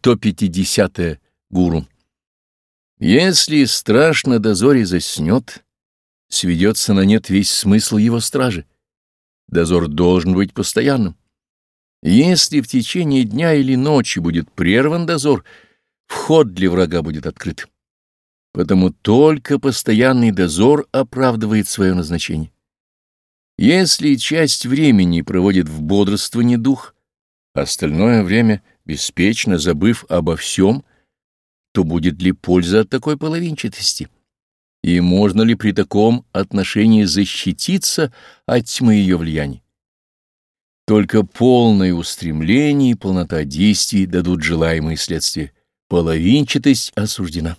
150. -е. Гуру. Если страж на дозоре заснет, сведется на нет весь смысл его стражи. Дозор должен быть постоянным. Если в течение дня или ночи будет прерван дозор, вход для врага будет открыт. Потому только постоянный дозор оправдывает свое назначение. Если часть времени проводит в бодрствовании дух, остальное время, беспечно забыв обо всем, то будет ли польза от такой половинчатости? И можно ли при таком отношении защититься от тьмы ее влияний? Только полное устремление и полнота действий дадут желаемые следствия. Половинчатость осуждена.